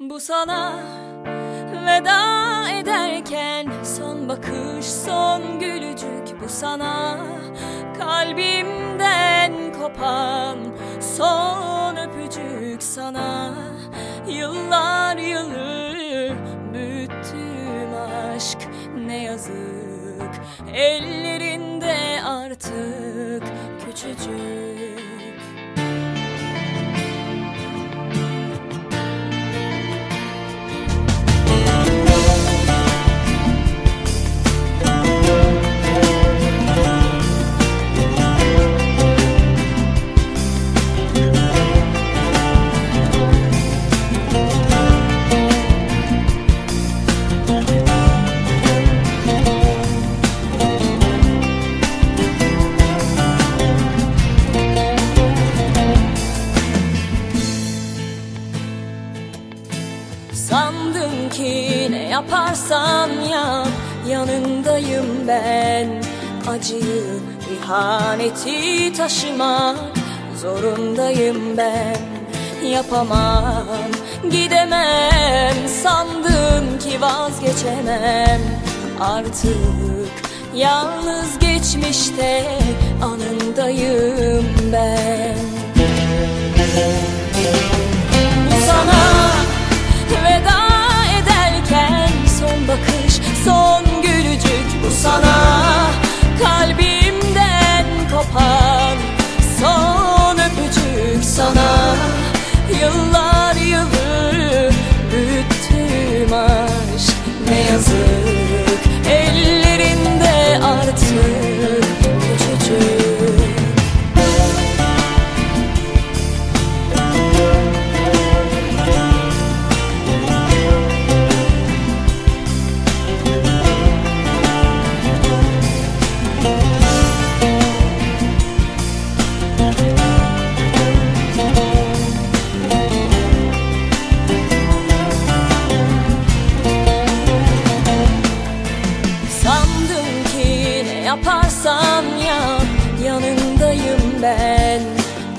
Bu sana veda ederken son bakış son gülücük. Bu sana kalbimden kopan son öpücük. Sana yıllar yılı büyüttüm aşk. Ne yazık ellerinde artık küçücük Ki ne yaparsan yap yanındayım ben. Acıyı, ihaneti taşımak zorundayım ben. Yapamam, gidemem Sandım ki vazgeçemem. Artık yalnız geçmişte anındayım ben sana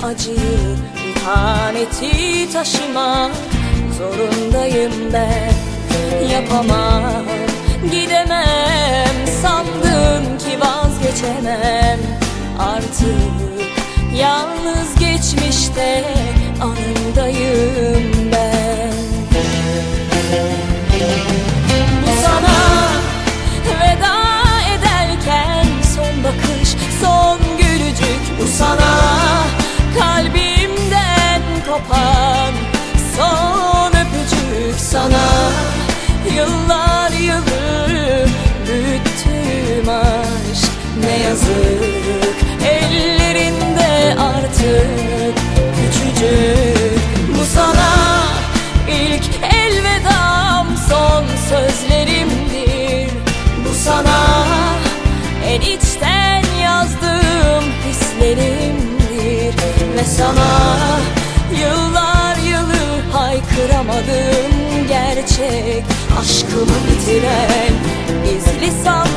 Acıyı, ihaneti taşımak zorundayım ben. Yapamam, gidemem sandım ki vazgeçemem. Artık yalnız geçmişte kopan son öpücük sana. Yıllar yılı büyüttüm aşk ne yazık. Ellerinde artık küçücük bu sana. İlk elvedam son sözlerimdir bu sana. En içten yazdığım hislerimdir ve sana yıllar yılı haykıramadım gerçek aşkımı bitiren gizli sandığım ihanet